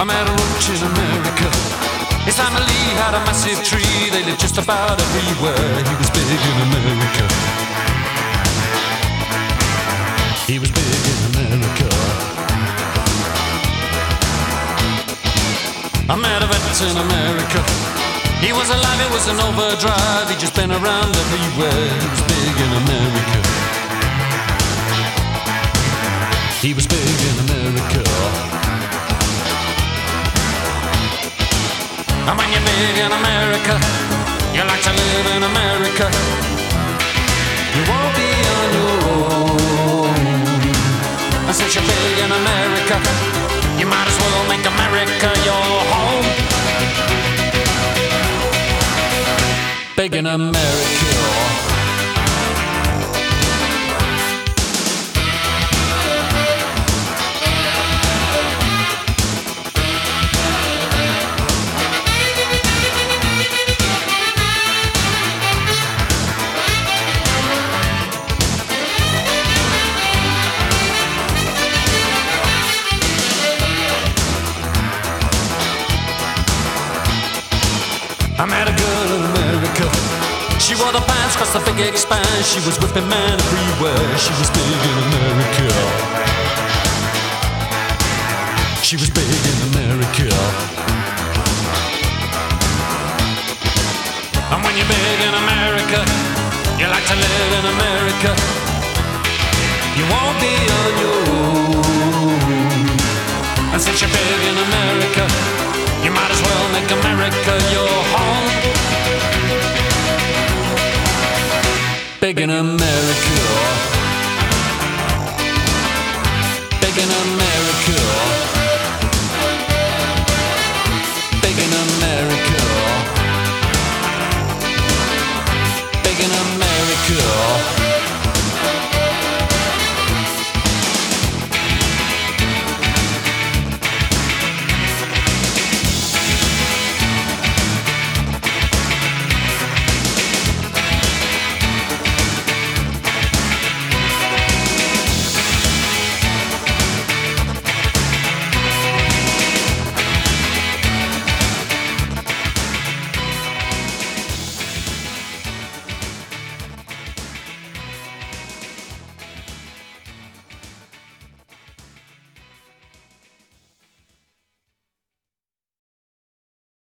I met a roach in America. His family had a massive tree. They lived just about everywhere. He was big in America. He was big in America. I met a vet in America. He was alive, it was an overdrive. He just been around everywhere. And when you're big in America, you like to live in America. You won't be on your own. And since you're big in America, you might as well make America your home. Big in America. wore the pants, crossed the big expanse. She was whipping men everywhere. She was big in America. She was big in America. And when you're big in America, you like to live in America. You won't be on your own. And since you're big in America. big in America.